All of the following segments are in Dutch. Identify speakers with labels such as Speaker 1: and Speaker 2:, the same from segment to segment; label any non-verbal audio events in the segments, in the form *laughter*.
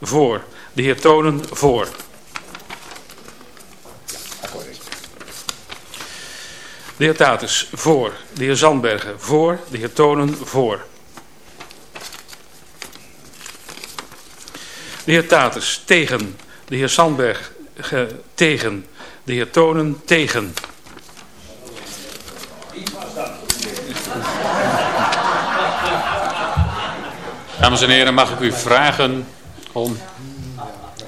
Speaker 1: voor. De heer Tonen voor. De heer Tatus voor. De heer Zandbergen voor. De heer Tonen voor. De heer Tatus tegen. De heer Zandberg tegen. De heer Tonen tegen.
Speaker 2: Dames en heren, mag ik u vragen om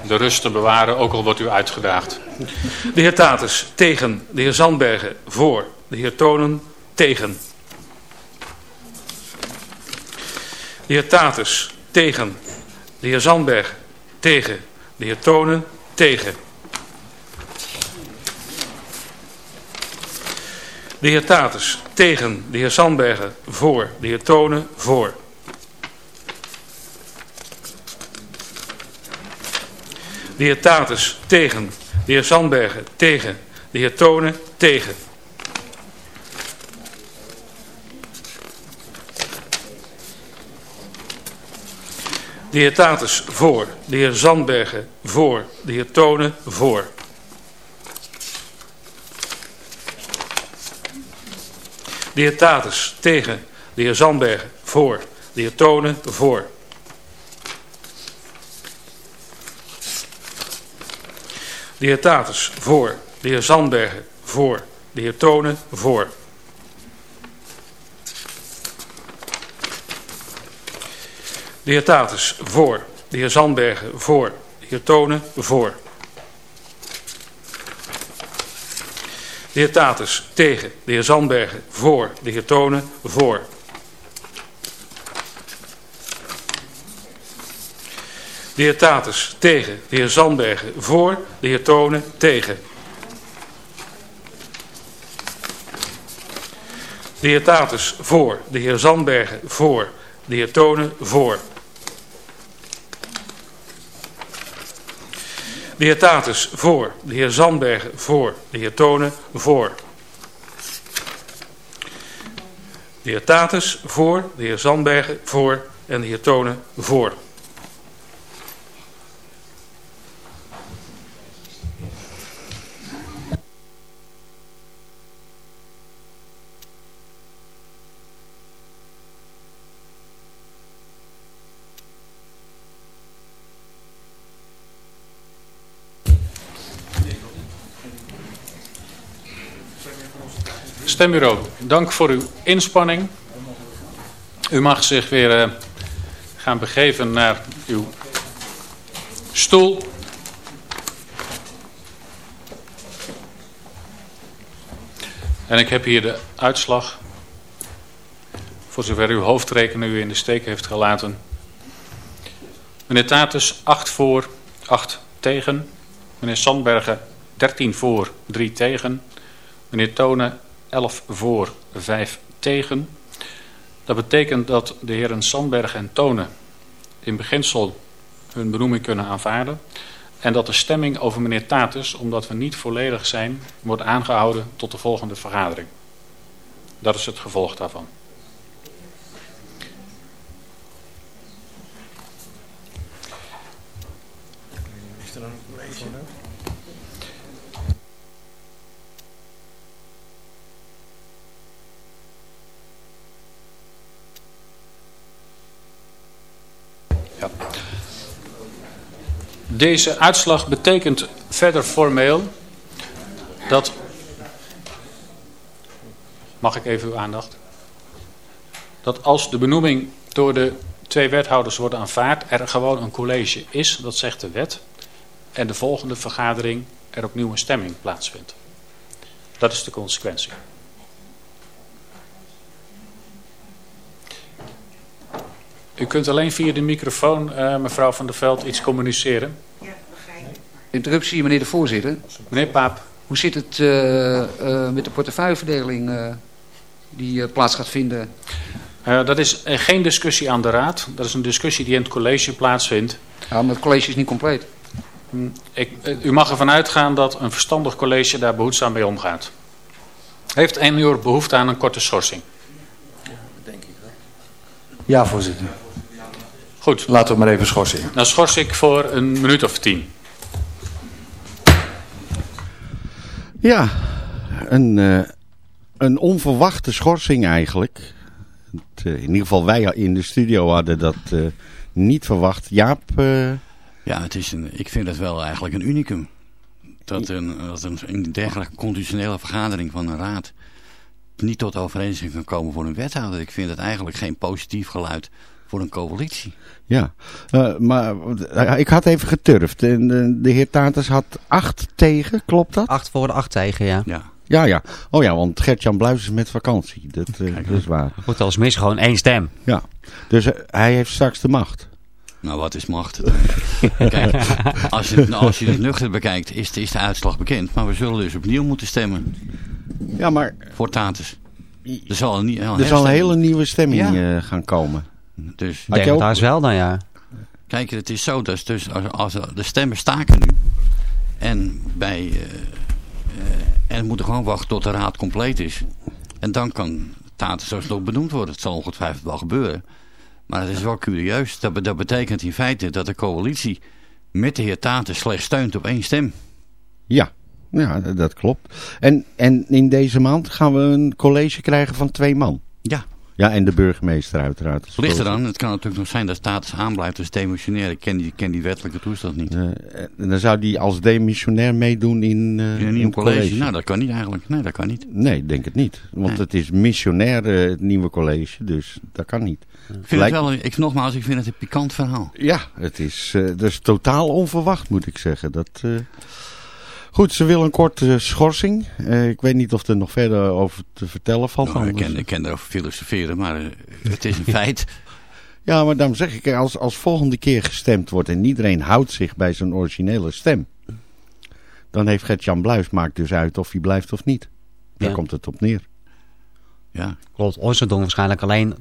Speaker 2: de rust te bewaren, ook al wordt u uitgedaagd.
Speaker 1: De heer Tatus tegen. De heer Zandbergen voor. De heer Tonen tegen. De heer Tatus tegen. De heer Zandberg tegen. De heer Tonen tegen. De heer Tatus tegen. De heer Zandbergen voor. De heer Tonen voor. De heer Tatus tegen. De heer Zandbergen tegen. De heer Tonen tegen. De heer Tatus voor. De heer Zandbergen voor. De heer Tonen voor. De heer Tatus tegen. De heer Zandbergen voor. De heer Tonen voor. De heer Tatus voor. De heer Zandbergen voor. De heer Tonen voor. De heer Tatus voor. De heer Zandbergen voor. De heer Tonen voor. De heer Tatus tegen. De heer Zandbergen voor. De heer Tonen voor. De heer Tatus tegen. De heer Zandbergen voor. De heer Tonen tegen. De heer Tatus voor. De heer Zandbergen voor. De heer Tonen voor. De heer Tatus voor. De heer Zandbergen voor. De heer Tonen voor. De heer Tatus voor. De heer Zandbergen voor. En de heer Tonen voor.
Speaker 2: Stembureau, dank voor uw inspanning. U mag zich weer uh, gaan begeven naar uw stoel. En ik heb hier de uitslag. Voor zover uw hoofdrekener u in de steek heeft gelaten. Meneer Tatus 8 voor, 8 tegen. Meneer Sandbergen 13 voor, 3 tegen. Meneer Tonen 11 voor, 5 tegen. Dat betekent dat de heren Sandberg en Tonen in beginsel hun benoeming kunnen aanvaarden. En dat de stemming over meneer Tatus, omdat we niet volledig zijn, wordt aangehouden tot de volgende vergadering. Dat is het gevolg daarvan. Deze uitslag betekent verder formeel dat... Mag ik even uw aandacht? Dat als de benoeming door de twee wethouders wordt aanvaard, er gewoon een college is, dat zegt de wet. En de volgende vergadering er opnieuw een stemming plaatsvindt. Dat is de consequentie. U kunt alleen via de microfoon, uh, mevrouw Van der Veld, iets communiceren. Ja,
Speaker 3: Interruptie, meneer de voorzitter.
Speaker 2: Meneer Paap.
Speaker 3: Hoe zit het uh, uh, met de portefeuilleverdeling die plaats gaat vinden?
Speaker 2: dat is geen discussie aan de raad. Dat is een discussie die in het college plaatsvindt.
Speaker 3: Ja, maar het college is niet compleet.
Speaker 2: Hm, ik, u mag ervan uitgaan dat een verstandig college daar behoedzaam mee omgaat. Heeft uur behoefte aan een korte schorsing?
Speaker 4: Ja, voorzitter.
Speaker 2: Goed,
Speaker 4: Laten we maar even schorsen.
Speaker 2: dan schors ik voor een minuut of tien.
Speaker 5: Ja, een, eh, een onverwachte schorsing eigenlijk. Het, eh, in ieder geval wij in de studio hadden dat eh, niet verwacht. Jaap,
Speaker 6: Ja, het is een, ik vind het wel eigenlijk een unicum. Dat een, dat een, dergelijke constitutionele vergadering van een raad niet tot overeenstemming kan komen voor een wethouder. Ik vind het eigenlijk geen positief geluid voor een coalitie.
Speaker 5: ja. Eh, maar eh, ik had even geturfd. En de, de heer Taters had acht tegen, klopt dat?
Speaker 7: Acht voor de acht tegen, ja.
Speaker 6: Ja.
Speaker 5: Ja, ja. Oh ja, want Gert-Jan Bluis is met vakantie. Dat, eh, dat is waar.
Speaker 7: Goed, als mis gewoon één stem.
Speaker 5: Ja. Dus eh, hij heeft straks de macht.
Speaker 6: Nou, wat is macht? *laughs* Kijk, als je, het- als je het nuchter bekijkt, is, is de uitslag bekend. Maar we zullen dus opnieuw moeten stemmen
Speaker 5: Ja, maar
Speaker 6: voor Tatus. Er zal een,
Speaker 5: er zal een hele nieuwe stemming
Speaker 6: Ja.
Speaker 5: eh, gaan komen.
Speaker 6: Dus
Speaker 5: Had je
Speaker 7: Denk
Speaker 5: ook-
Speaker 7: daar is wel dan, ja.
Speaker 6: Kijk, het is zo, dus, dus als, als de stemmen staken nu. En, bij, eh, eh, en we moeten gewoon wachten tot de raad compleet is. En dan kan Tatus alsnog benoemd worden. Het zal ongetwijfeld wel gebeuren. Maar het is wel curieus. Dat, dat betekent in feite dat de coalitie met de heer Tatus slechts steunt op één stem.
Speaker 5: Ja, ja dat, dat klopt. En, en in deze maand gaan we een college krijgen van twee man.
Speaker 6: Ja,
Speaker 5: Ja, en de burgemeester uiteraard.
Speaker 6: ligt er dan. Het kan natuurlijk nog zijn dat Tatus aanblijft als demissionair. Ik ken die, ken die wettelijke toestand niet.
Speaker 5: Eh, en dan zou die als demissionair meedoen in, eh,
Speaker 6: In een nieuw college. Nou, dat kan niet eigenlijk. Nee, dat kan niet.
Speaker 5: Nee, ik denk het niet. Want
Speaker 6: Nee.
Speaker 5: het is missionair, eh, het nieuwe college, dus dat kan niet.
Speaker 6: Ik vind
Speaker 5: Lijkt-
Speaker 6: het wel, ik, nogmaals, ik vind het een pikant verhaal.
Speaker 5: Ja, het is, dat is totaal onverwacht, moet ik zeggen. Dat, Goed, ze wil een korte schorsing. Eh, ik weet niet of er nog verder over te vertellen valt.
Speaker 6: Nou, ik, ken, ik ken erover filosoferen, maar eh, het is een *laughs* feit.
Speaker 5: Ja, maar daarom zeg ik, als, als volgende keer gestemd wordt en iedereen houdt zich bij zijn originele stem, dan heeft Gert-Jan Bluis maakt dus uit of hij blijft of niet. Daar
Speaker 7: Ja.
Speaker 5: komt het op neer.
Speaker 6: Ja,
Speaker 7: Klopt, doen waarschijnlijk alleen...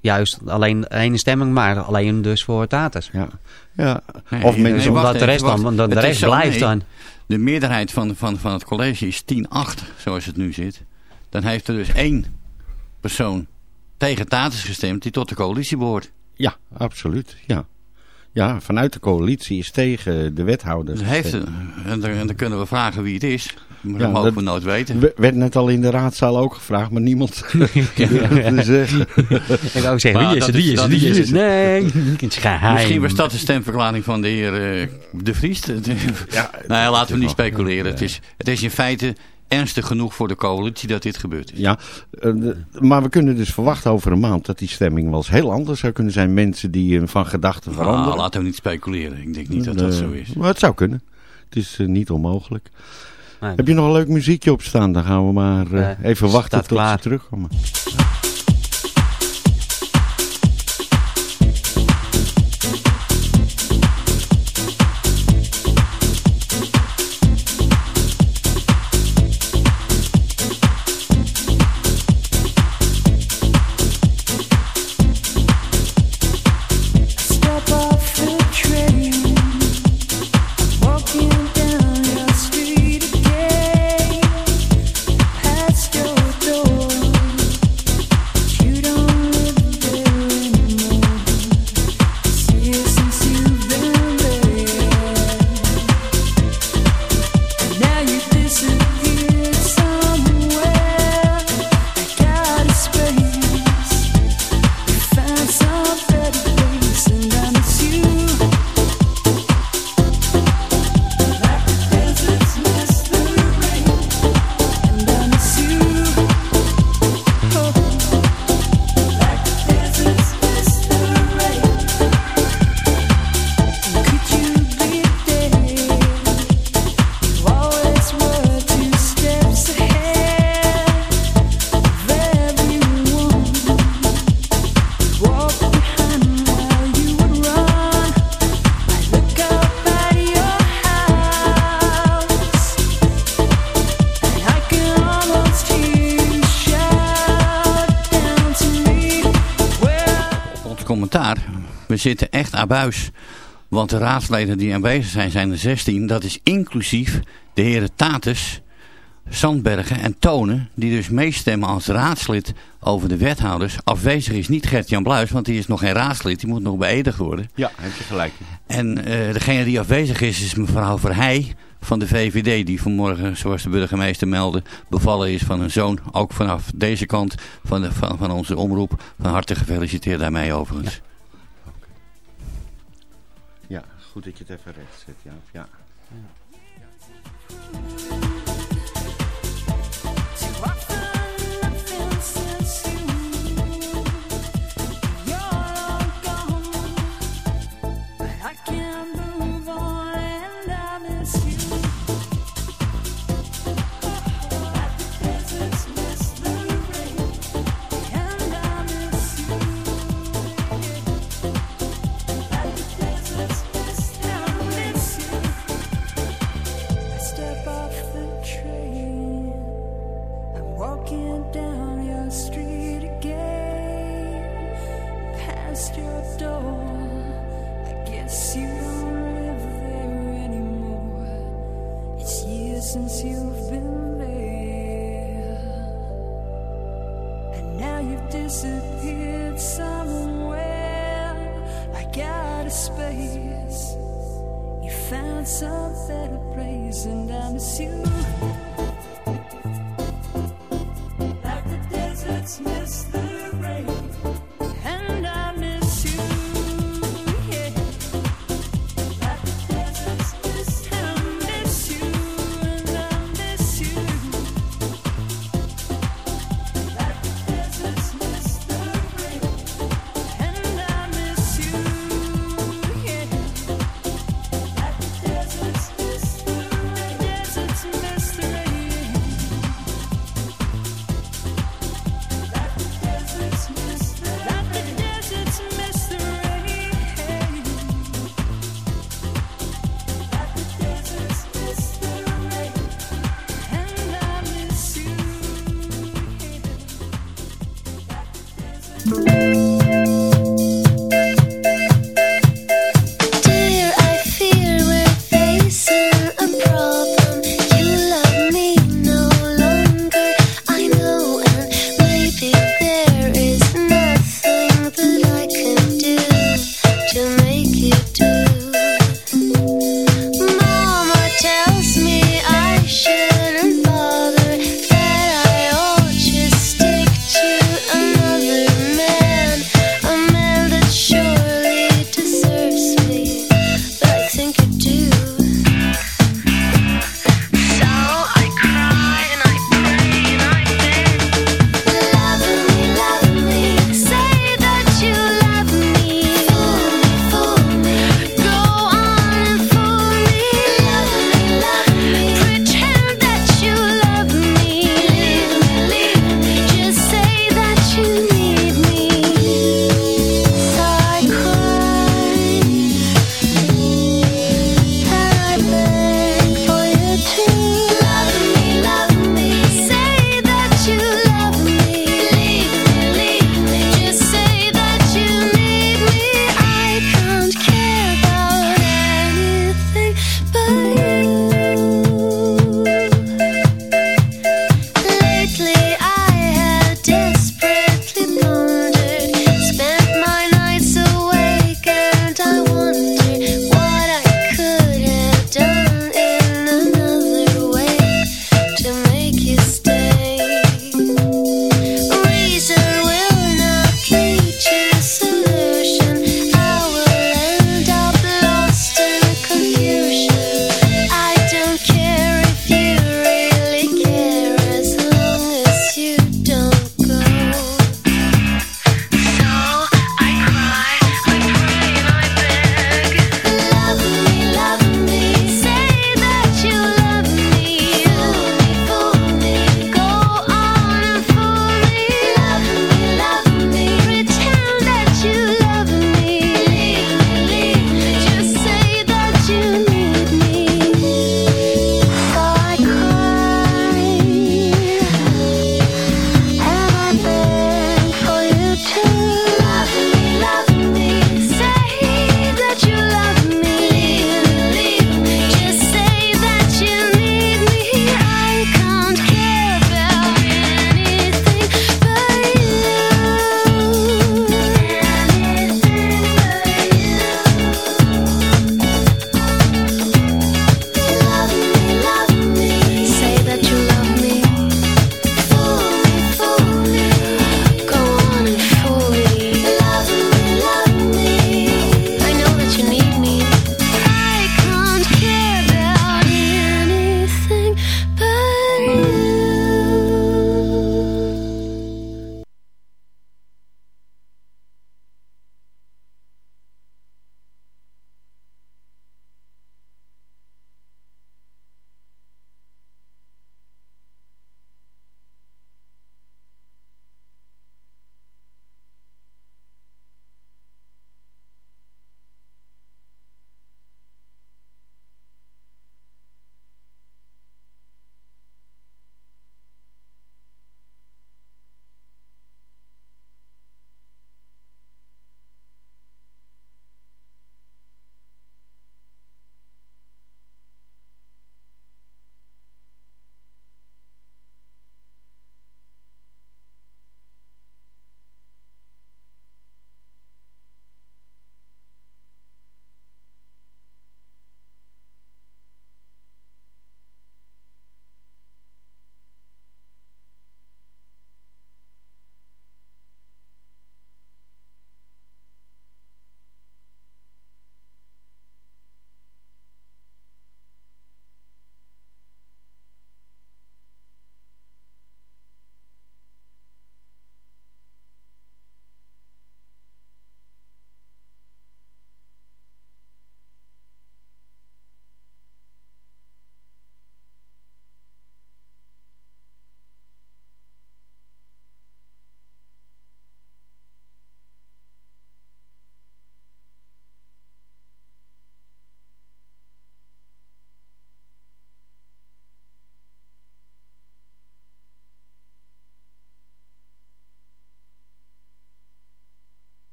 Speaker 7: Juist alleen één stemming, maar alleen dus voor Tatus.
Speaker 5: Ja. Ja.
Speaker 6: Nee,
Speaker 5: of mensen...
Speaker 6: nee, wacht
Speaker 7: Omdat de rest, dan,
Speaker 6: wacht.
Speaker 7: dan de rest
Speaker 6: zo,
Speaker 7: blijft
Speaker 6: nee.
Speaker 7: dan.
Speaker 6: De meerderheid van, van, van het college is 10-8, zoals het nu zit. Dan heeft er dus één persoon tegen Tatus gestemd die tot de coalitie behoort.
Speaker 5: Ja, absoluut. Ja. ja, vanuit de coalitie is tegen de wethouder.
Speaker 6: Dus heeft,
Speaker 5: gestemd.
Speaker 6: en, dan, en dan kunnen we vragen wie het is. Maar
Speaker 5: Ja,
Speaker 6: dat mogen
Speaker 5: dat-
Speaker 6: we nooit weten.
Speaker 5: We- werd net al in de raadzaal ook gevraagd, maar niemand. *laughs*
Speaker 7: Ik wou zeggen,
Speaker 6: Maar
Speaker 7: wie is het, wie
Speaker 6: is-
Speaker 7: het, wie
Speaker 6: is-
Speaker 7: is het? Nee, het is geheim.
Speaker 6: Misschien was dat de stemverklaring van de heer eh, De Vries.
Speaker 5: ja, *laughs*
Speaker 6: nou ja, laten we niet speculeren. Het is, het is in feite ernstig genoeg voor de coalitie dat dit gebeurd is.
Speaker 5: Ja, eh, maar we kunnen dus verwachten over een maand dat die stemming wel eens heel anders zou kunnen zijn. Mensen die eh, van gedachten veranderen.
Speaker 6: Nou, laten we niet speculeren. Ik denk niet dat dat zo is.
Speaker 5: Maar het zou kunnen. Het is niet onmogelijk. Heb je nog een leuk muziekje op staan? Dan gaan we maar eh,
Speaker 7: Eh,
Speaker 5: even wachten tot
Speaker 7: klaar.
Speaker 5: ze terugkomen.
Speaker 6: We zitten echt abuis. Want de raadsleden die aanwezig zijn, zijn er 16. Dat is inclusief de heren Tatus, Zandbergen en Tonen, die dus meestemmen als raadslid over de wethouders. Afwezig is niet Gert-Jan Bluis, want die is nog geen raadslid, die moet nog beëdigd worden.
Speaker 8: Ja, heb je gelijk.
Speaker 6: En eh, degene die afwezig is, is mevrouw Verheij van de VVD, die vanmorgen, zoals de burgemeester meldde, bevallen is van een zoon. Ook vanaf deze kant van, de, van, van onze omroep. Van harte gefeliciteerd daarmee overigens.
Speaker 8: Ja, goed dat je het even recht zet. Ja. ja.
Speaker 9: Found some better place, and I miss you.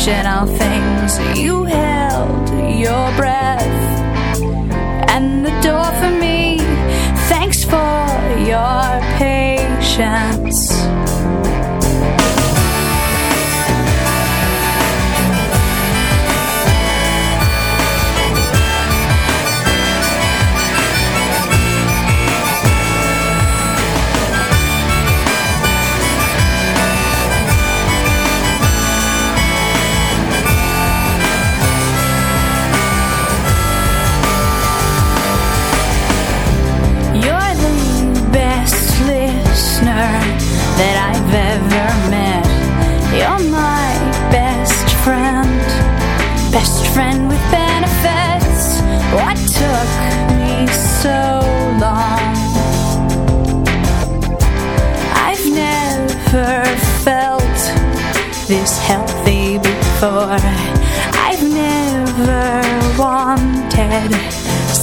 Speaker 8: irrational things. You held your breath and the door for me. Thanks for your patience.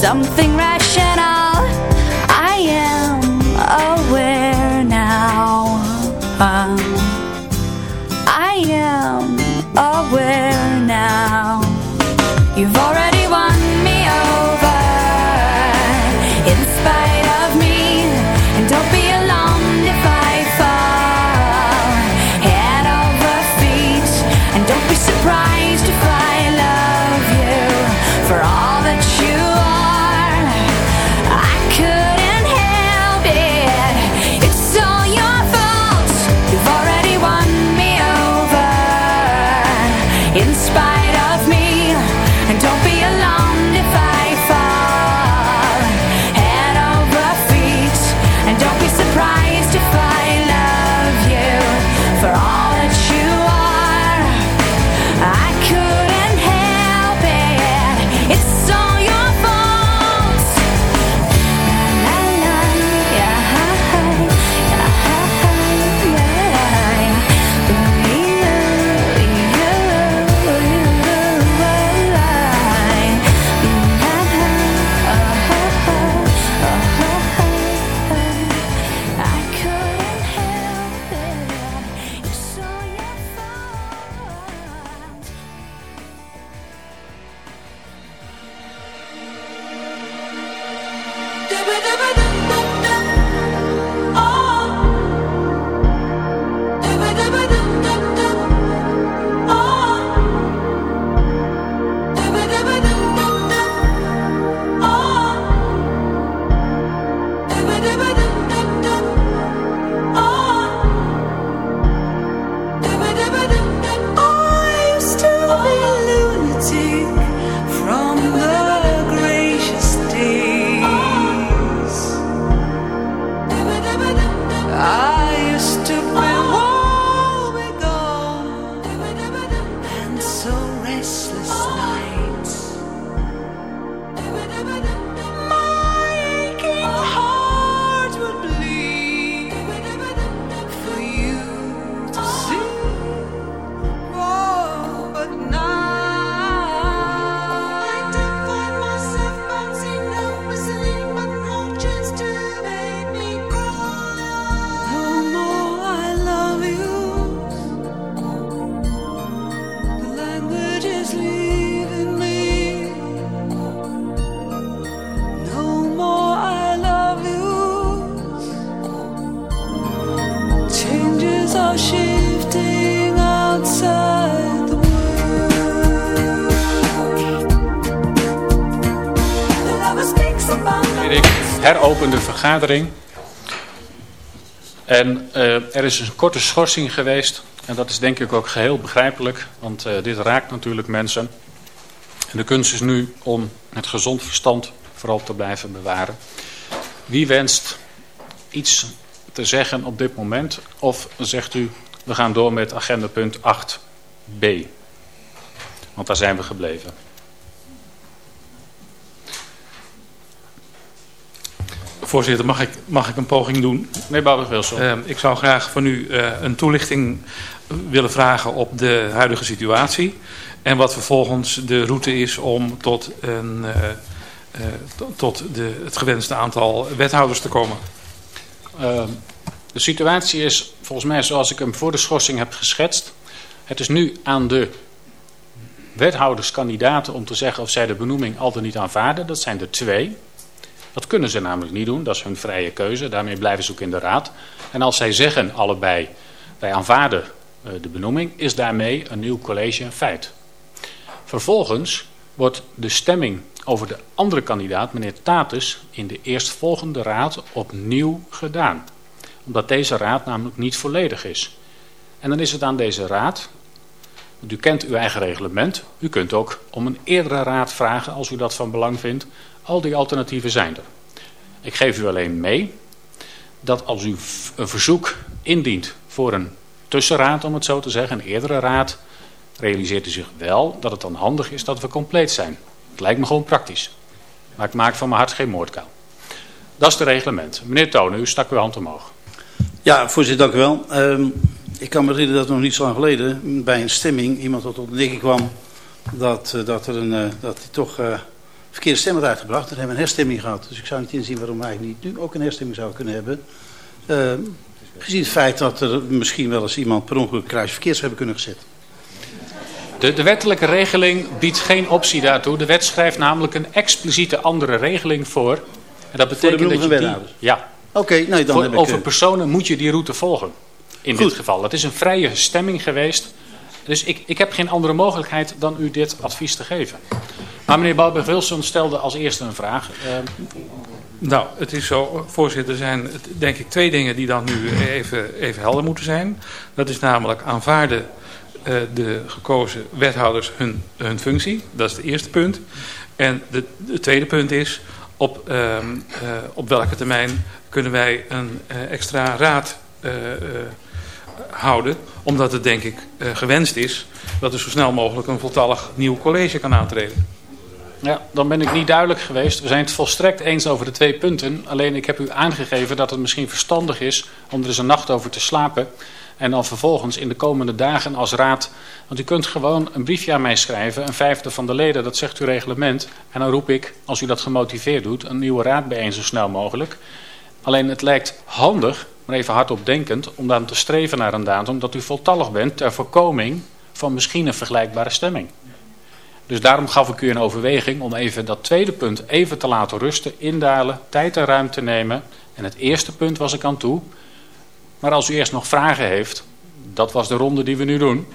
Speaker 8: something
Speaker 2: En eh, er is een korte schorsing geweest. En dat is denk ik ook geheel begrijpelijk. Want eh, dit raakt natuurlijk mensen. En de kunst is nu om het gezond verstand vooral te blijven bewaren. Wie wenst iets te zeggen op dit moment? Of zegt u, we gaan door met agenda punt 8b. Want daar zijn we gebleven.
Speaker 1: Voorzitter, mag ik, mag ik een poging doen?
Speaker 2: Meneer Babber-Wilson.
Speaker 1: Eh, ik zou graag van u eh, een toelichting willen vragen op de huidige situatie. En wat vervolgens de route is om tot, een, eh, eh, to- tot de, het gewenste aantal wethouders te komen.
Speaker 2: Uh, de situatie is volgens mij zoals ik hem voor de schorsing heb geschetst. Het is nu aan de wethouderskandidaten om te zeggen of zij de benoeming al dan niet aanvaarden. Dat zijn er twee. Dat kunnen ze namelijk niet doen, dat is hun vrije keuze. Daarmee blijven ze ook in de raad. En als zij zeggen allebei, wij aanvaarden eh, de benoeming, is daarmee een nieuw college een feit. Vervolgens wordt de stemming over de andere kandidaat, meneer Tatus, in de eerstvolgende raad opnieuw gedaan. Omdat deze raad namelijk niet volledig is. En dan is het aan deze raad, u kent uw eigen reglement, u kunt ook om een eerdere raad vragen als u dat van belang vindt. Al die alternatieven zijn er. Ik geef u alleen mee dat als u een verzoek indient voor een tussenraad, om het zo te zeggen, een eerdere raad, realiseert u zich wel dat het dan handig is dat we compleet zijn. Het lijkt me gewoon praktisch. Maar ik maak van mijn hart geen moordkuil. Dat is het reglement. Meneer Tonen, u stak uw hand omhoog.
Speaker 4: Ja, voorzitter, dank u wel. Ehm, ik kan me herinneren dat nog niet zo lang geleden bij een stemming iemand tot ontdekking kwam dat, eh, dat, er een, eh, dat hij toch eh, verkeerde stem had uitgebracht. Dan hebben we een herstemming gehad. Dus ik zou niet inzien waarom eigenlijk niet nu ook een herstemming zouden kunnen hebben. Ehm, gezien het feit dat er misschien wel eens iemand per ongeluk kruisverkeers hebben kunnen gezet.
Speaker 2: De, de wettelijke regeling biedt geen optie daartoe. De wet schrijft namelijk een expliciete andere regeling voor. En dat betekent dat je die, ja,
Speaker 4: Oké, nee, dan
Speaker 2: voor,
Speaker 4: heb ik...
Speaker 2: over
Speaker 4: eh,
Speaker 2: personen moet je die route volgen. In
Speaker 4: Goed.
Speaker 2: dit geval. Het is een vrije stemming geweest. Dus ik, ik heb geen andere mogelijkheid dan u dit advies te geven. Meneer Balberg-Wilson stelde als eerste een vraag. Eh,
Speaker 1: Nou, het is zo, voorzitter, er zijn het- denk ik twee dingen die dan nu even, even helder moeten zijn. Dat is namelijk aanvaarden eh, de gekozen wethouders hun, hun functie. Dat is het eerste punt. En de tweede punt is op, ehm, eh, op welke termijn kunnen wij een extra raad houden. Omdat het denk ik gewenst is dat er zo snel mogelijk een voltallig nieuw college kan aantreden.
Speaker 2: Ja, dan ben ik niet duidelijk geweest. We zijn het volstrekt eens over de twee punten. Alleen ik heb u aangegeven dat het misschien verstandig is om er eens een nacht over te slapen. En dan vervolgens in de komende dagen als raad. Want u kunt gewoon een briefje aan mij schrijven, een vijfde van de leden, dat zegt uw reglement. En dan roep ik, als u dat gemotiveerd doet, een nieuwe raad bijeen zo snel mogelijk. Alleen het lijkt handig, maar even hardop denkend, om dan te streven naar een datum dat u voltallig bent ter voorkoming van misschien een vergelijkbare stemming. Dus daarom gaf ik u een overweging om even dat tweede punt even te laten rusten, indalen, tijd en ruimte nemen. En het eerste punt was ik aan toe. Maar als u eerst nog vragen heeft, dat was de ronde die we nu doen.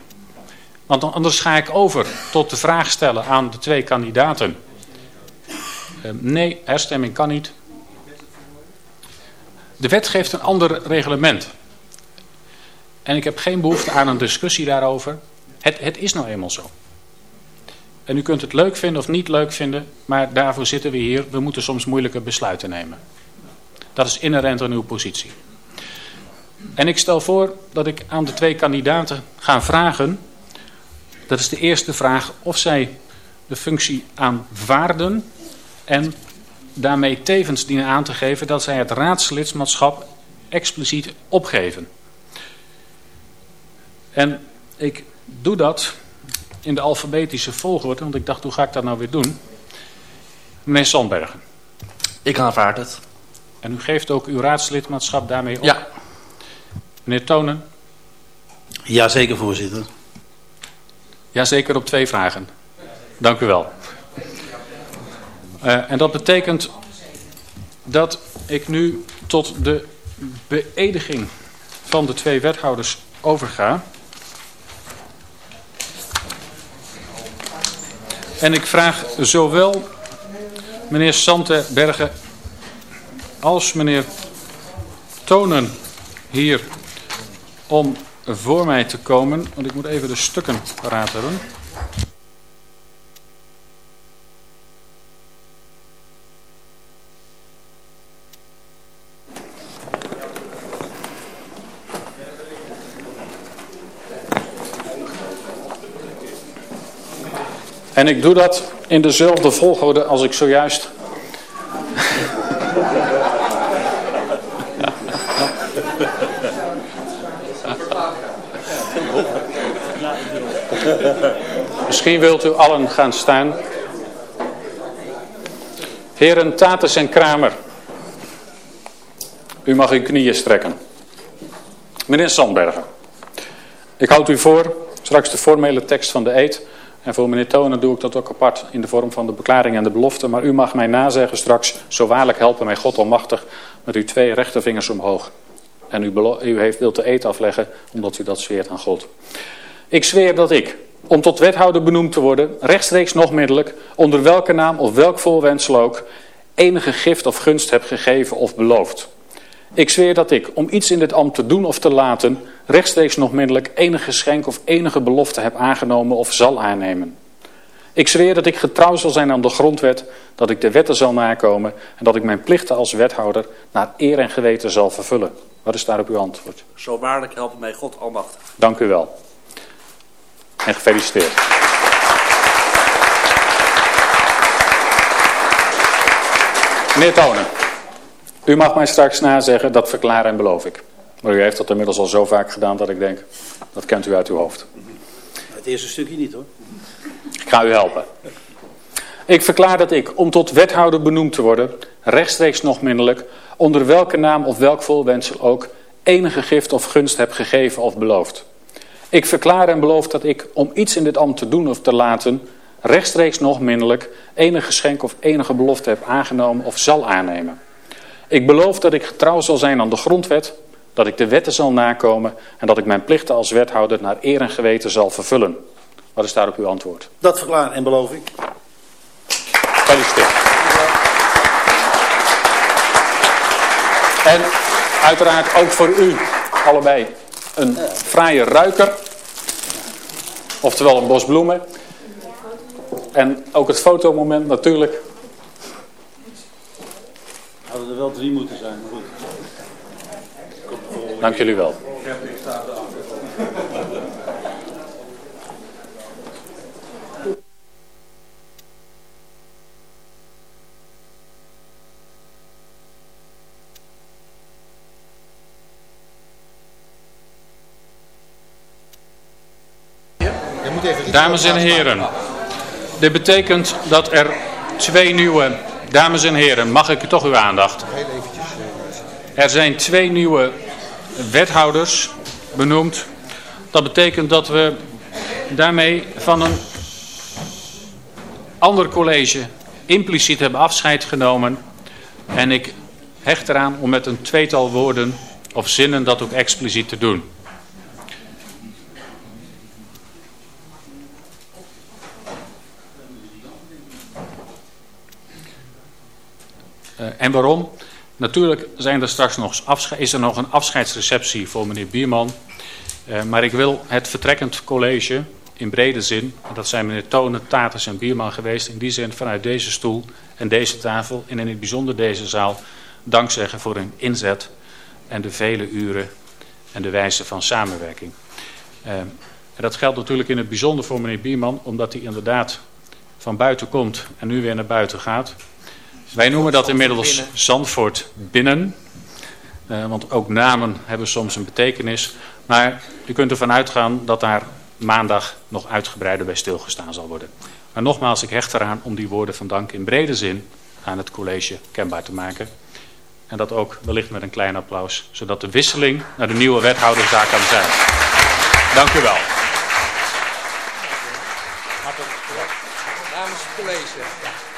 Speaker 2: Want anders ga ik over tot de vraag stellen aan de twee kandidaten. Eh, nee, herstemming kan niet. De wet geeft een ander reglement. En ik heb geen behoefte aan een discussie daarover. Het, het is nou eenmaal zo. En u kunt het leuk vinden of niet leuk vinden, maar daarvoor zitten we hier. We moeten soms moeilijke besluiten nemen. Dat is inherent aan uw positie. En ik stel voor dat ik aan de twee kandidaten ga vragen. Dat is de eerste vraag of zij de functie aanvaarden en daarmee tevens dienen aan te geven dat zij het raadslidmaatschap expliciet opgeven. En ik doe dat in de alfabetische volgorde, want ik dacht hoe ga ik dat nou weer doen? Meneer Sandbergen.
Speaker 10: Ik aanvaard het.
Speaker 2: En u geeft ook uw raadslidmaatschap daarmee op?
Speaker 10: Ja.
Speaker 2: Meneer Tonen?
Speaker 4: Jazeker, voorzitter.
Speaker 2: Jazeker op twee vragen. Dank u wel. Eh, en dat betekent dat ik nu tot de beëdiging van de twee wethouders overga. En ik vraag zowel meneer Sante Bergen als meneer Tonen hier om voor mij te komen, want ik moet even de stukken paraat hebben. En ik doe dat in dezelfde volgorde als ik zojuist Misschien wilt u allen gaan staan. Heren Tatus en Kramer. U mag uw knieën strekken. Meneer Sandbergen. Ik houd u voor straks de formele tekst van de eed. En voor meneer Tonen doe ik dat ook apart in de vorm van de beklaring en de belofte. Maar u mag mij nazeggen straks, zo waarlijk helpen mij God almachtig, met uw twee rechtervingers omhoog. En u, u heeft, wilt de eed afleggen, omdat u dat zweert aan God. Ik zweer dat ik, om tot wethouder benoemd te worden, rechtstreeks nog middelijk, onder welke naam of welk voorwendsel ook, enige gift of gunst heb gegeven of beloofd. Ik zweer dat ik, om iets in dit ambt te doen of te laten, rechtstreeks nog middelijk enig geschenk of enige belofte heb aangenomen of zal aannemen. Ik zweer dat ik getrouw zal zijn aan de grondwet, dat ik de wetten zal nakomen en dat ik mijn plichten als wethouder naar eer en geweten zal vervullen. Wat is daarop uw antwoord?
Speaker 10: Zo waarlijk helpen mij God almachtig.
Speaker 2: Dank u wel. En gefeliciteerd. Meneer Tonen, u mag mij straks nazeggen, dat verklaar en beloof ik. Maar u heeft dat inmiddels al zo vaak gedaan dat ik denk, dat kent u uit uw hoofd.
Speaker 4: Het eerste stukje niet hoor.
Speaker 2: Ik ga u helpen. Ik verklaar dat ik, om tot wethouder benoemd te worden, rechtstreeks nog middelijk, onder welke naam of welk voorwendsel ook, enige gift of gunst heb gegeven of beloofd. Ik verklaar en beloof dat ik, om iets in dit ambt te doen of te laten, rechtstreeks nog middelijk, enige geschenk of enige belofte heb aangenomen of zal aannemen. Ik beloof dat ik getrouw zal zijn aan de grondwet, dat ik de wetten zal nakomen en dat ik mijn plichten als wethouder naar eer en geweten zal vervullen. Wat is daarop uw antwoord?
Speaker 4: Dat verklaar en beloof ik.
Speaker 2: Gefeliciteerd. En uiteraard ook voor u allebei een fraaie ruiker. Oftewel een bos bloemen. En ook het fotomoment natuurlijk.
Speaker 4: Hadden er wel drie moeten zijn.
Speaker 2: Dank jullie wel. Dames en heren, dit betekent dat er twee nieuwe... Dames en heren, mag ik toch uw aandacht? Er zijn twee nieuwe wethouders benoemd. Dat betekent dat we daarmee van een ander college impliciet hebben afscheid genomen. En ik hecht eraan om met een tweetal woorden of zinnen dat ook expliciet te doen. Uh, en waarom? Natuurlijk zijn er straks nog is er nog een afscheidsreceptie voor meneer Bierman. Uh, maar ik wil het vertrekkend college in brede zin, dat zijn meneer Tonen, Taters en Bierman geweest, in die zin vanuit deze stoel en deze tafel en in het bijzonder deze zaal, dank zeggen voor hun inzet en de vele uren en de wijze van samenwerking. Uh, en dat geldt natuurlijk in het bijzonder voor meneer Bierman, omdat hij inderdaad van buiten komt en nu weer naar buiten gaat. Wij noemen dat inmiddels binnen. Zandvoort binnen. Uh, want ook namen hebben soms een betekenis. Maar u kunt ervan uitgaan dat daar maandag nog uitgebreider bij stilgestaan zal worden. Maar nogmaals, ik hecht eraan om die woorden van dank in brede zin aan het college kenbaar te maken. En dat ook wellicht met een klein applaus. Zodat de wisseling naar de nieuwe wethouder daar kan zijn. Dank u wel.
Speaker 3: Namens het college.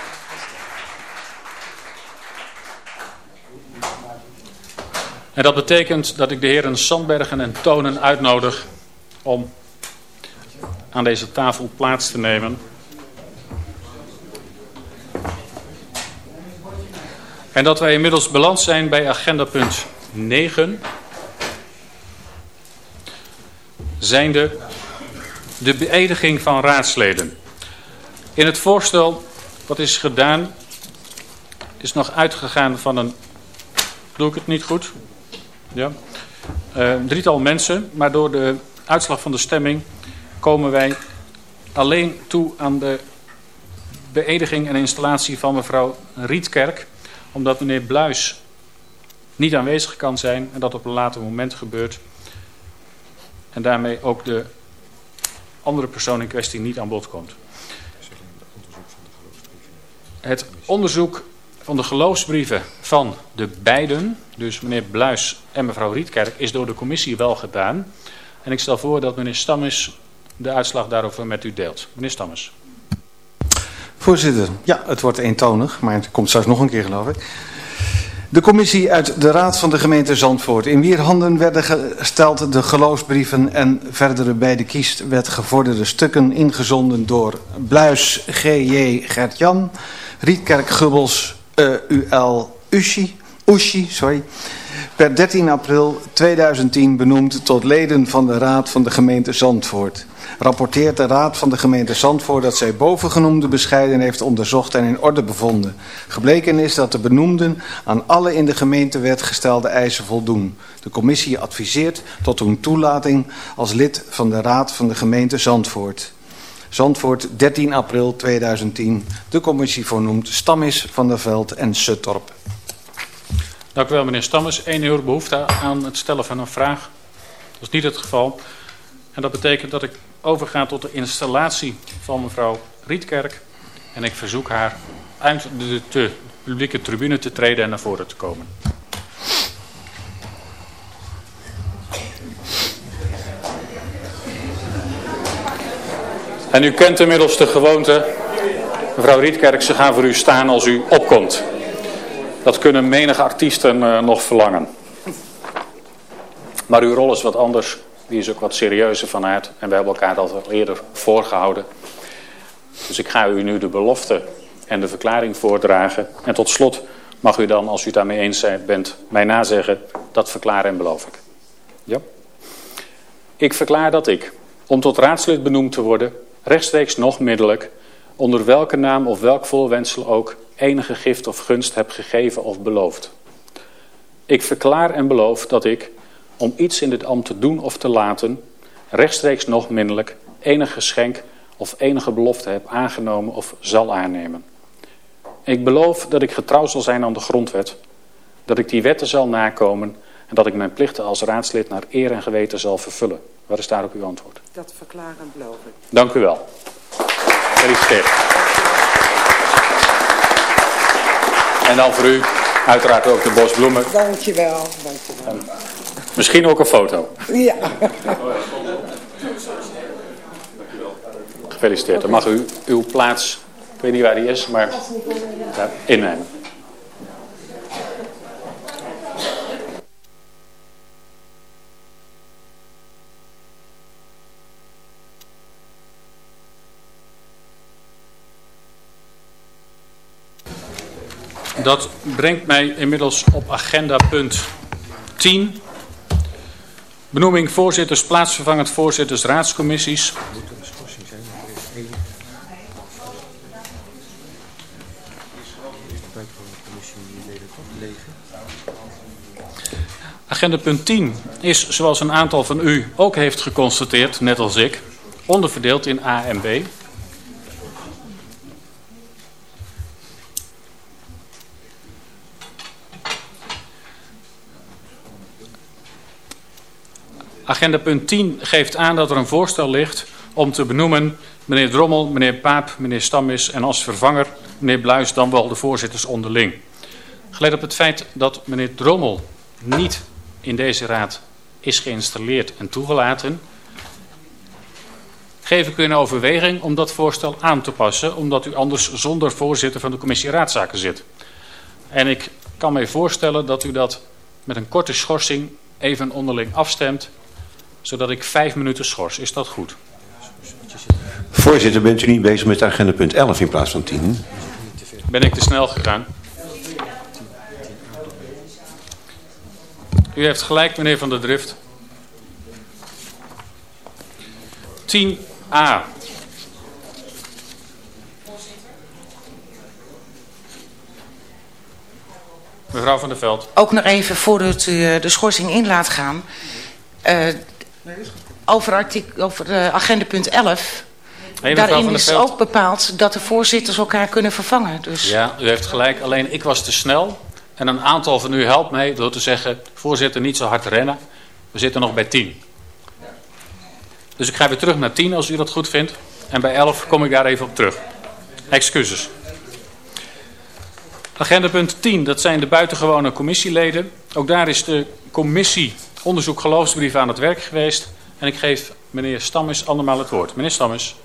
Speaker 2: En dat betekent dat ik de heren Sandbergen en Tonen uitnodig om aan deze tafel plaats te nemen. En dat wij inmiddels beland zijn bij agenda punt 9. Zijnde de beëdiging van raadsleden. In het voorstel wat is gedaan is nog uitgegaan van een... Doe ik het niet goed? Ja. Een drietal mensen, maar door de uitslag van de stemming komen wij alleen toe aan de beëdiging en installatie van mevrouw Rietkerk. Omdat meneer Bluis niet aanwezig kan zijn en dat op een later moment gebeurt. En daarmee ook de andere persoon in kwestie niet aan bod komt. Het onderzoek van de geloofsbrieven van de beiden, dus meneer Bluis en mevrouw Rietkerk, is door de commissie wel gedaan. En ik stel voor dat meneer Stammes de uitslag daarover met u deelt. Meneer Stammes.
Speaker 11: Voorzitter, ja, het wordt eentonig, maar het komt straks nog een keer geloof ik. De commissie uit de Raad van de gemeente Zandvoort, in wier handen werden gesteld de geloofsbrieven en verdere bij de kieswet gevorderde stukken ingezonden door Bluis G.J. Gert-Jan, Rietkerk Gubbels U.L. Ushi, Ushi, sorry, per 13 april 2010 benoemd tot leden van de Raad van de gemeente Zandvoort. Rapporteert de Raad van de gemeente Zandvoort dat zij bovengenoemde bescheiden heeft onderzocht en in orde bevonden. Gebleken is dat de benoemden aan alle in de gemeentewet gestelde eisen voldoen. De commissie adviseert tot hun toelating als lid van de Raad van de gemeente Zandvoort. Zandvoort, 13 april 2010. De commissie voornoemt Stammis, Van der Veld en Suttorp.
Speaker 2: Dank u wel, meneer Stammes. Eén uur behoefte aan het stellen van een vraag. Dat is niet het geval. En dat betekent dat ik overga tot de installatie van mevrouw Rietkerk. En ik verzoek haar uit de, de publieke tribune te treden en naar voren te komen. En u kent inmiddels de gewoonte. Mevrouw Rietkerk, ze gaan voor u staan als u opkomt. Dat kunnen menige artiesten uh, nog verlangen. Maar uw rol is wat anders. Die is ook wat serieuzer van aard. En we hebben elkaar dat al eerder voorgehouden. Dus ik ga u nu de belofte en de verklaring voordragen. En tot slot mag u dan, als u het daarmee eens bent, mij nazeggen. Dat verklaar en beloof ik. Ja? Ik verklaar dat ik, om tot raadslid benoemd te worden, rechtstreeks nog middelijk, onder welke naam of welk voorwendsel ook, enige gift of gunst heb gegeven of beloofd. Ik verklaar en beloof dat ik, om iets in dit ambt te doen of te laten, rechtstreeks nog middelijk, enig geschenk of enige belofte heb aangenomen of zal aannemen. Ik beloof dat ik getrouw zal zijn aan de grondwet, dat ik die wetten zal nakomen en dat ik mijn plichten als raadslid naar eer en geweten zal vervullen. Wat is daarop uw antwoord?
Speaker 12: Dat verklaar en beloof ik.
Speaker 2: Dank u wel. Gefeliciteerd. En dan voor u uiteraard ook de bos bloemen.
Speaker 12: Dankjewel, dankjewel.
Speaker 2: En misschien ook een foto.
Speaker 12: Ja.
Speaker 2: Gefeliciteerd. Dan mag u uw plaats, ik weet niet waar die is, maar ja, innemen. Dat brengt mij inmiddels op agenda punt 10. Benoeming voorzitters, plaatsvervangend voorzitters, raadscommissies. Agenda punt 10 is, zoals een aantal van u ook heeft geconstateerd, net als ik, onderverdeeld in A en B. Agenda punt 10 geeft aan dat er een voorstel ligt om te benoemen meneer Drommel, meneer Paap, meneer Stammis en als vervanger meneer Bluis dan wel de voorzitters onderling. Gelet op het feit dat meneer Drommel niet in deze raad is geïnstalleerd en toegelaten, geef ik u een overweging om dat voorstel aan te passen, omdat u anders zonder voorzitter van de commissie Raadzaken zit. En ik kan mij voorstellen dat u dat met een korte schorsing even onderling afstemt, zodat ik vijf minuten schors. Is dat goed?
Speaker 13: Voorzitter, bent u niet bezig met agenda punt 11 in plaats van 10?
Speaker 2: Ben ik te snel gegaan? U heeft gelijk, meneer Van der Drift. 10a. Mevrouw van der Veld.
Speaker 12: Ook nog even voordat u eh, de schorsing in laat gaan. Eh, over, over eh, agenda punt 11.
Speaker 2: Hey, mevrouw
Speaker 12: Daarin is
Speaker 2: Veld.
Speaker 12: ook bepaald dat de voorzitters elkaar kunnen vervangen. Dus
Speaker 2: Ja, u heeft gelijk. Alleen ik was te snel. En een aantal van u helpt mij door te zeggen... voorzitter, niet zo hard rennen. We zitten nog bij 10. Dus ik ga weer terug naar 10 als u dat goed vindt. En bij 11 kom ik daar even op terug. Excuses. Agenda punt 10, dat zijn de buitengewone commissieleden. Ook daar is de commissie onderzoek geloofsbrief aan het werk geweest. En ik geef meneer Stammes andermaal het woord. Meneer Stammes.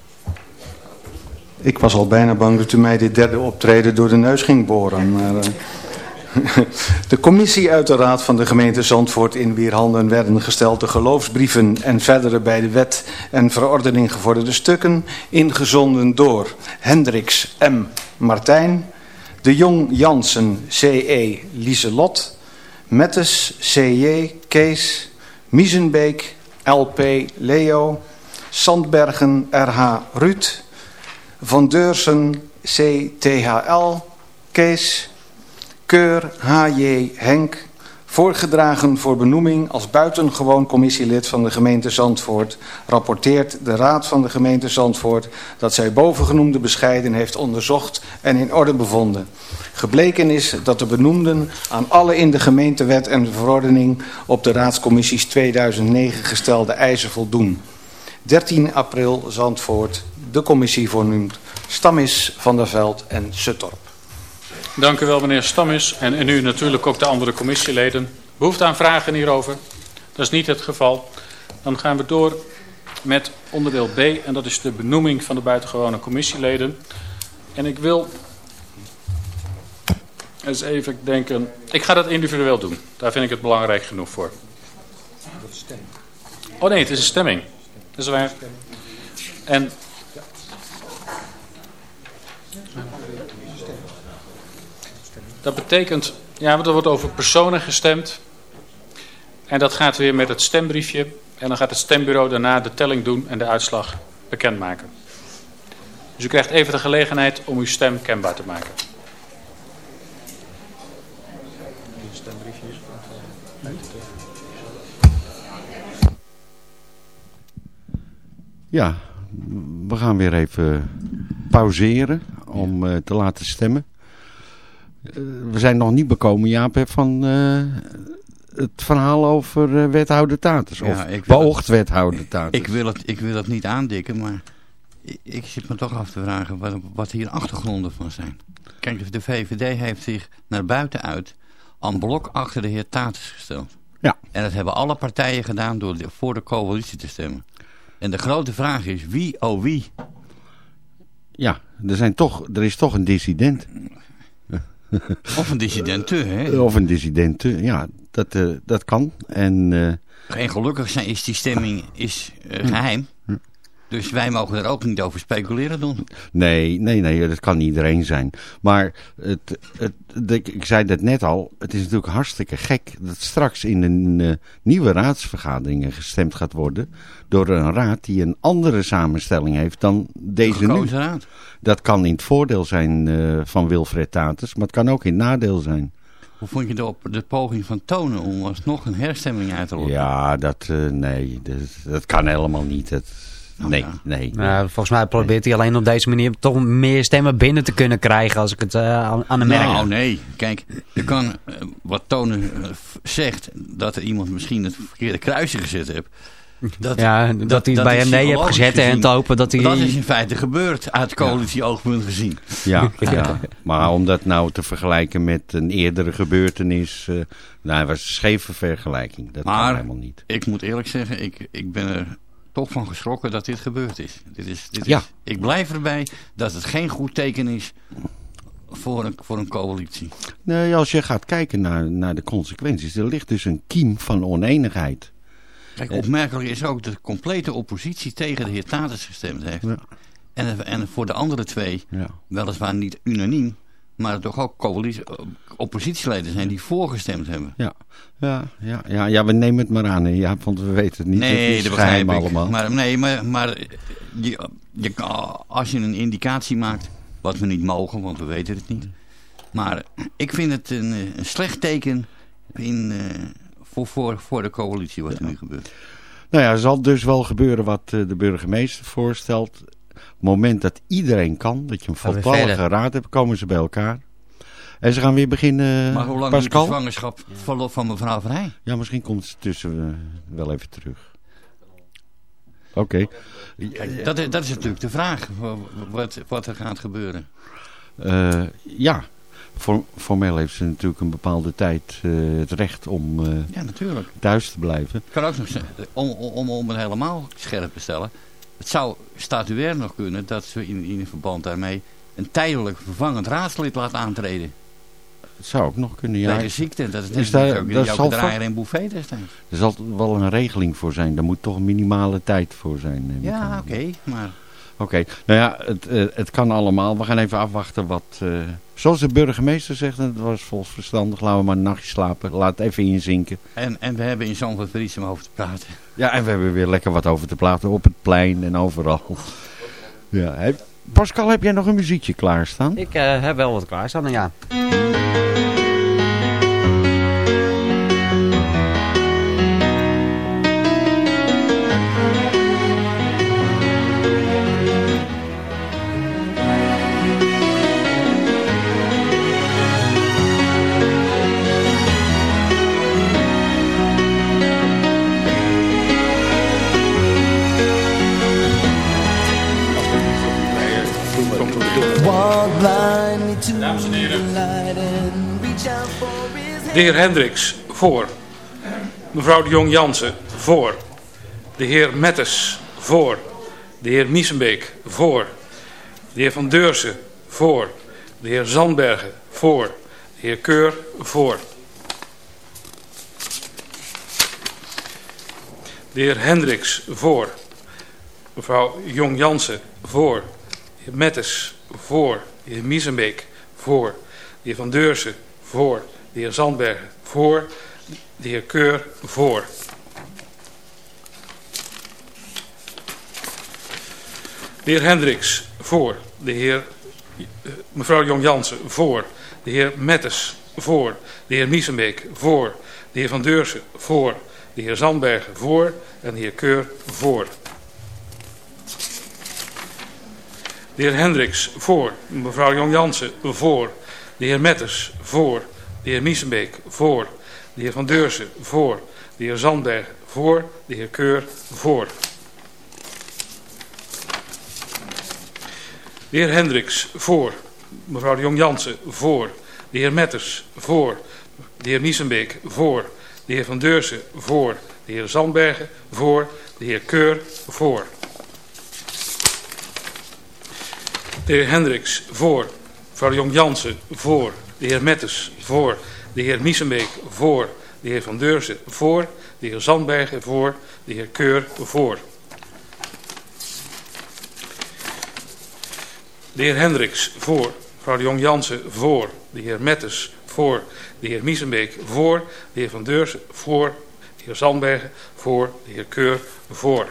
Speaker 11: Ik was al bijna bang dat u mij dit derde optreden door de neus ging boren. Maar, eh, *laughs* de commissie uit de Raad van de gemeente Zandvoort in wier handen werden gesteld de geloofsbrieven en verdere bij de wet en verordening gevorderde stukken, ingezonden door Hendricks M. Martijn, De Jong Jansen C.E. Lieselot, Mettes C.J. Kees, Miezenbeek L.P. Leo, Sandbergen R.H. Ruud, Van Deursen CTHL, Kees, Keur H.J. Henk, voorgedragen voor benoeming als buitengewoon commissielid van de gemeente Zandvoort, rapporteert de Raad van de gemeente Zandvoort dat zij bovengenoemde bescheiden heeft onderzocht en in orde bevonden. Gebleken is dat de benoemden aan alle in de gemeentewet en de verordening op de raadscommissies 2009 gestelde eisen voldoen. 13 april Zandvoort, de commissie voornoemt Stammis, Van der Veld en Suttorp.
Speaker 2: Dank u wel, meneer Stammis. En, en u natuurlijk ook de andere commissieleden. Behoefte aan vragen hierover? Dat is niet het geval. Dan gaan we door met onderdeel B. En dat is de benoeming van de buitengewone commissieleden. En ik wil eens even denken. Ik ga dat individueel doen. Daar vind ik het belangrijk genoeg voor. Oh nee, het is een stemming. Dat is waar. En Dat betekent, ja, want er wordt over personen gestemd. En dat gaat weer met het stembriefje. En dan gaat het stembureau daarna de telling doen en de uitslag bekendmaken. Dus u krijgt even de gelegenheid om uw stem kenbaar te maken.
Speaker 5: Ja, we gaan weer even pauzeren om eh, te laten stemmen. Eh, we zijn nog niet bekomen, Jaap, van eh, het verhaal over eh, wethouder Taters. Of beoogd wethouder Taters.
Speaker 6: Ik wil, het, ik wil het niet aandikken, maar ik, ik zit me toch af te vragen wat, wat hier achtergronden van zijn. Kijk, de VVD heeft zich naar buiten uit aan blok achter de heer Tatus gesteld.
Speaker 5: Ja.
Speaker 6: En dat hebben alle partijen gedaan door de- voor de coalitie te stemmen. En de grote vraag is wie, oh wie?
Speaker 5: Ja, er, zijn toch, er is toch een dissident. *laughs*
Speaker 6: Of een dissidente, hè?
Speaker 5: Of een dissident, eh, ja, dat, eh, dat kan. En eh,
Speaker 6: En gelukkig zijn, is die stemming is, eh, geheim. Dus wij mogen er ook niet over speculeren doen.
Speaker 5: Nee, nee, nee, dat kan iedereen zijn. Maar het, het, ik zei dat net al, het is natuurlijk hartstikke gek dat straks in een eh, nieuwe raadsvergaderingen gestemd gaat worden door een raad die een andere samenstelling heeft dan deze nu.
Speaker 6: raad.
Speaker 5: Dat kan in het voordeel zijn eh, van Wilfred Taters, maar het kan ook in het nadeel zijn.
Speaker 6: Hoe vond je de, op, de poging van Tonen om alsnog een herstemming uit te lokken?
Speaker 5: Ja, dat, eh, nee, dat, dat kan helemaal niet. Dat, nee, nee.
Speaker 7: Nou, volgens mij probeert hij alleen op deze manier toch meer stemmen binnen te kunnen krijgen als ik het eh, aan, hem merk.
Speaker 6: Nou, nee. Kijk, je kan, eh, wat Tonen eh, zegt, dat er iemand misschien het verkeerde kruisje gezet heeft. *laughs* Dat,
Speaker 7: Ja, dat hij het bij hem nee heeft
Speaker 6: psychologisch
Speaker 7: gezet en te hopen dat hij-
Speaker 6: Dat is in feite gebeurd, uit coalitie-oogpunt gezien. *laughs*
Speaker 5: Ja, ja, maar om dat nou te vergelijken met een eerdere gebeurtenis, eh nou, was een scheve vergelijking. Dat kan helemaal niet.
Speaker 6: ik moet eerlijk zeggen, ik, ik ben er toch van geschrokken dat dit gebeurd is. Dit is, dit
Speaker 5: Ja.
Speaker 6: is ik blijf erbij dat het geen goed teken is voor een, voor een coalitie.
Speaker 5: Nee, als je gaat kijken naar, naar de consequenties, er ligt dus een kiem van oneenigheid.
Speaker 6: Kijk, opmerkelijk is ook dat de complete oppositie tegen de heer Tatus gestemd heeft. En, en voor de andere twee,
Speaker 5: Ja.
Speaker 6: weliswaar niet unaniem, maar er toch ook coalitie, oppositieleden zijn die voorgestemd hebben.
Speaker 5: Ja, ja, ja, ja, ja we nemen het maar aan. hè. Ja, want we weten het niet. het
Speaker 6: Nee,
Speaker 5: is
Speaker 6: dat begrijp ik.
Speaker 5: allemaal.
Speaker 6: Maar, nee, maar, maar je, je, kan- als je een indicatie maakt, wat we niet mogen, want we weten het niet. Maar ik vind het een, eh, een slecht teken in, eh, voor, voor, voor de coalitie wat er nu gebeurt.
Speaker 5: Nou ja, er zal dus wel gebeuren wat eh, de burgemeester voorstelt. Moment dat iedereen kan, dat je een voltallige raad hebt, komen ze bij elkaar. En ze gaan weer beginnen,
Speaker 6: maar hoe lang duurt de zwangerschap van, van mevrouw Vrij?
Speaker 5: Ja, misschien komt ze tussen eh, wel even terug. Oké.
Speaker 6: Dat, is- dat is natuurlijk de vraag, wa- wat, wat er gaat gebeuren.
Speaker 5: Eh, ja, For- formeel heeft ze natuurlijk een bepaalde tijd eh, het recht om eh,
Speaker 6: Ja, natuurlijk.
Speaker 5: thuis te blijven.
Speaker 6: Ik kan ook nog zeggen, om, om, om het helemaal scherp te stellen. Het zou statuair nog kunnen dat ze in, in verband daarmee een tijdelijk vervangend raadslid laat aantreden.
Speaker 5: Het zou ook nog kunnen, ja.
Speaker 6: Tegen ziekte. Dat is,
Speaker 5: Is daar-
Speaker 6: ook Joke
Speaker 5: zal
Speaker 6: Draaier en Buffet destijds.
Speaker 5: Er zal wel een regeling voor zijn. Daar moet toch een minimale tijd voor zijn. neem ik
Speaker 6: Ja, oké, maar...
Speaker 5: Oké, nou ja, het, eh, het kan allemaal. We gaan even afwachten wat... eh, zoals de burgemeester zegt, en dat was volgens verstandig. Laten we maar een nachtje slapen. Laat het even inzinken.
Speaker 6: En, en we hebben in Zandvoort iets om over te praten.
Speaker 5: Ja, en we hebben weer lekker wat over te praten. Op het plein en overal. Ja. Pascal, heb jij nog een muziekje klaarstaan?
Speaker 7: Ik eh, heb wel wat klaarstaan, ja.
Speaker 1: De heer Hendricks, voor. Mevrouw de Jong Jansen, voor. De heer Mettes, voor. De heer Miesenbeek, voor. De heer Van Deursen, voor. De heer Zandbergen, voor. De heer Keur, voor. De heer Hendricks, voor. Mevrouw Jong Jansen, voor. De heer Mettes, voor. De heer Miesenbeek, voor. De heer Van Deursen, voor. De heer Zandbergen, voor. De heer Keur, voor. De heer Hendricks, voor. De heer, eh, mevrouw Jong Jansen, voor. De heer Mettes, voor. De heer Miesenbeek, voor. De heer Van Deursen, voor. De heer Zandbergen, voor. En de heer Keur, voor. De heer Hendricks, voor. Mevrouw Jong Jansen, voor. De heer Metters, voor. De heer Miesenbeek, voor. De heer Van Deursen, voor. De heer Zandberg, voor. De heer Keur, voor. De heer Hendricks, voor. Mevrouw Jong Jansen, voor. De heer Metters, voor. De heer Miesenbeek, voor. De heer Van Deursen, voor. De heer Zandbergen, voor. De heer Keur, voor. De heer Hendricks, voor. Mevrouw Jong Jansen, voor. De heer Metters, voor. De heer Miesenbeek, voor. De heer Van Deurzen, voor. De heer Zandbergen, voor. De heer Keur, voor. De heer Hendricks, voor. Mevrouw de Jong Jansen, voor. De heer Metters, voor. De heer Miesenbeek, voor. De heer Van Deurzen, voor. De heer Zandbergen, voor. De heer Keur, voor.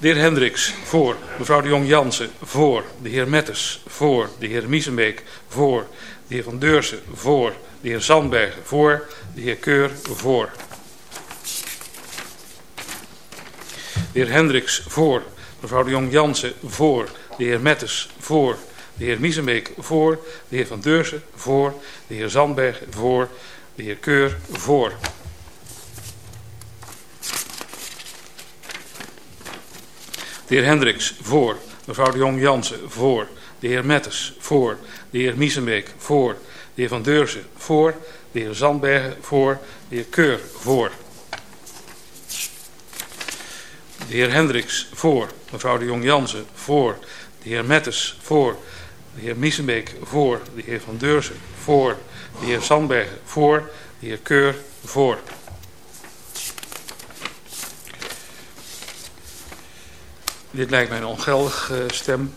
Speaker 1: De heer Hendricks, voor. Mevrouw de Jong Jansen, voor. De heer Metters, voor. De heer Miesenbeek, voor. De heer Van Deursen, voor. De heer Zandbergen, voor. De heer Keur, voor. De heer Hendricks, voor. Mevrouw de Jong Jansen, voor. De heer Metters, voor. De heer Miesenbeek, voor. De heer Van Deursen, voor. De heer Zandbergen, voor. De heer Keur, voor. De heer Hendricks, voor. Mevrouw de Jong Jansen, voor. De heer Metters, voor. De heer Miesenbeek, voor. De heer Van Deurzen, voor. De heer Zandbergen, voor. De heer Keur, voor. De heer Hendricks, voor. Mevrouw de Jong Jansen, voor. De heer Metters, voor. De heer Miesenbeek, voor. De heer Van Deurzen, voor. De heer Zandbergen, voor. De heer Keur, voor. Dit lijkt mij een ongeldige eh, stem.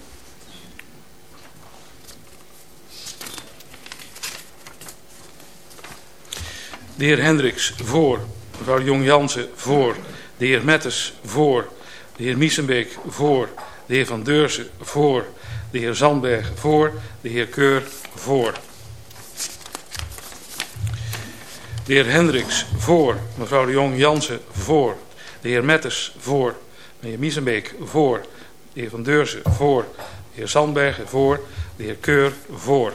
Speaker 1: De heer Hendricks, voor. Mevrouw Jong-Jansen, voor. De heer Mettes, voor. De heer Miesenbeek, voor. De heer Van Deurzen, voor. De heer Zandberg, voor. De heer Keur, voor. De heer Hendricks, voor. Mevrouw Jong-Jansen, voor. De heer Mettes, voor. De heer Miesenbeek voor. De heer Van Deurzen voor. De heer Zandbergen voor. De heer Keur voor.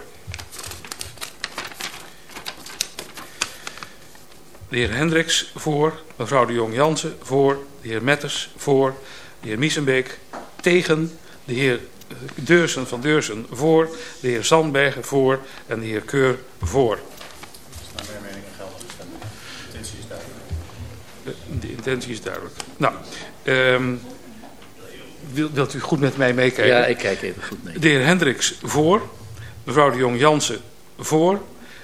Speaker 1: De heer Hendricks voor. Mevrouw de Jong-Jansen voor. De heer Metters voor. De heer Miesenbeek tegen. De heer eh, Deursen van Deursen voor. De heer Zandbergen voor. En de heer Keur voor. Intentie is duidelijk. Nou, ehm, wil, wilt u goed met mij meekijken?
Speaker 10: Ja, ik kijk even goed mee.
Speaker 1: De heer Hendricks voor. Mevrouw de Jong-Jansen voor.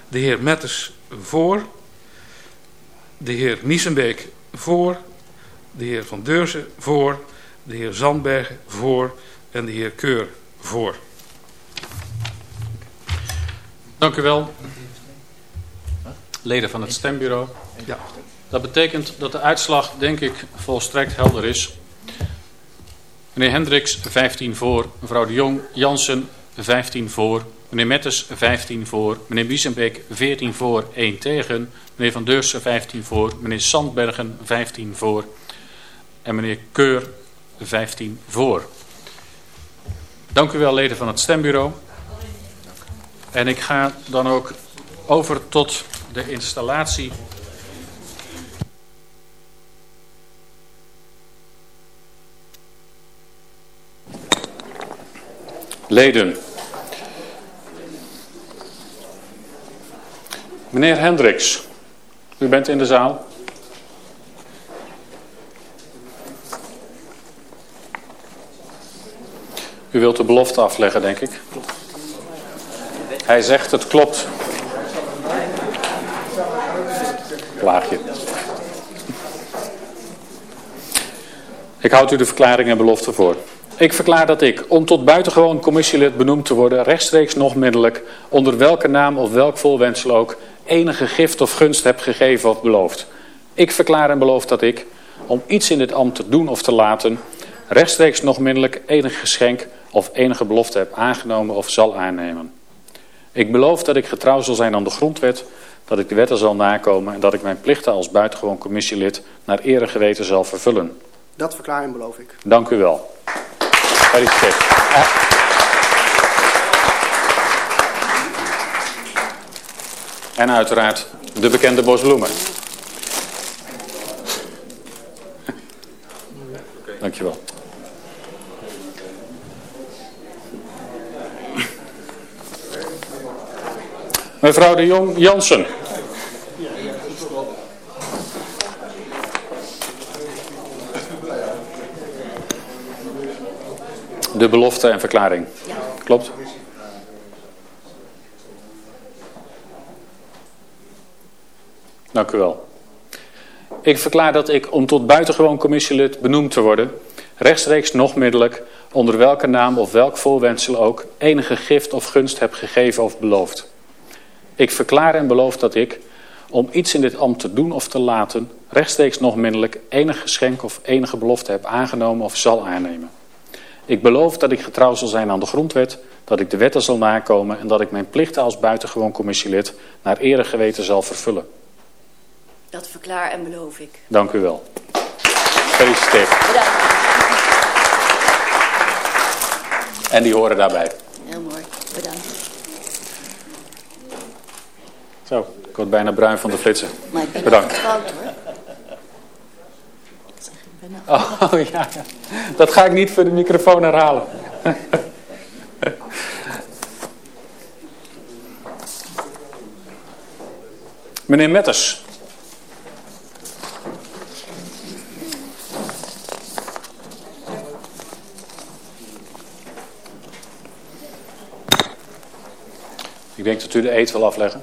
Speaker 1: De heer Metters voor. De heer Miesenbeek voor. De heer Van Deurzen voor. De heer Zandbergen voor. En de heer Keur voor.
Speaker 2: Dank u wel. Leden van het stembureau.
Speaker 1: Ja.
Speaker 2: Dat betekent dat de uitslag, denk ik, volstrekt helder is. Meneer Hendricks 15 voor, mevrouw de Jong Jansen 15 voor, meneer Metters 15 voor, meneer Biesenbeek 14 voor, 1 tegen, meneer Van Deursen 15 voor, meneer Sandbergen 15 voor en meneer Keur 15 voor. Dank u wel, leden van het stembureau. En ik ga dan ook over tot de installatie Leden. Meneer Hendricks, u bent in de zaal. U wilt de belofte afleggen, denk ik. Hij zegt het klopt. Klaagje. Ik houd u de verklaring en belofte voor. Ik verklaar dat ik, om tot buitengewoon commissielid benoemd te worden, rechtstreeks nog middelijk, onder welke naam of welk volwensel ook, enige gift of gunst heb gegeven of beloofd. Ik verklaar en beloof dat ik, om iets in dit ambt te doen of te laten, rechtstreeks nog middelijk enig geschenk of enige belofte heb aangenomen of zal aannemen. Ik beloof dat ik getrouw zal zijn aan de grondwet, dat ik de wetten zal nakomen en dat ik mijn plichten als buitengewoon commissielid naar eer en geweten zal vervullen.
Speaker 14: Dat verklaar en beloof ik.
Speaker 2: Dank u wel. Gefeliciteerd. En uiteraard de bekende bosbloemen. Dankjewel. Mevrouw de Jong Jansen. De belofte en verklaring. Klopt? Dank u wel. Ik verklaar dat ik, om tot buitengewoon commissielid benoemd te worden, rechtstreeks nog middelijk, onder welke naam of welk voorwendsel ook, enige gift of gunst heb gegeven of beloofd. Ik verklaar en beloof dat ik, om iets in dit ambt te doen of te laten, rechtstreeks nog middelijk enig geschenk of enige belofte heb aangenomen of zal aannemen. Ik beloof dat ik getrouw zal zijn aan de grondwet, dat ik de wetten zal nakomen en dat ik mijn plichten als buitengewoon commissielid naar eer en geweten zal vervullen.
Speaker 15: Dat verklaar en beloof ik.
Speaker 2: Dank u wel. Gefeliciteerd.
Speaker 15: Bedankt.
Speaker 2: En die horen daarbij.
Speaker 15: Heel mooi. Bedankt.
Speaker 2: Zo, ik word bijna bruin van de flitsen.
Speaker 15: Maar ik ben
Speaker 2: Bedankt.
Speaker 15: hoor.
Speaker 2: Oh *laughs* ja, ja, dat ga ik niet voor de microfoon herhalen. *laughs* Meneer Metters. Ik denk dat u de eet wil afleggen.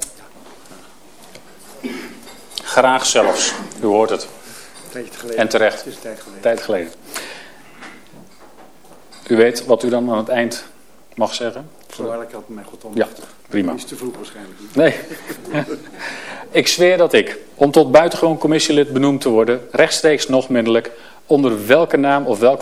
Speaker 2: Graag zelfs. U hoort het.
Speaker 14: Tijdje geleden.
Speaker 2: En terecht.
Speaker 14: Het is een tijd geleden.
Speaker 2: Tijd geleden. U weet wat u dan aan het eind mag zeggen?
Speaker 14: Zo ik had mij God om.
Speaker 2: Ja, prima.
Speaker 14: Is te vroeg waarschijnlijk.
Speaker 2: Nee. *laughs* Ik zweer dat ik, om tot buitengewoon commissielid benoemd te worden, rechtstreeks nog middelijk, onder welke naam of welk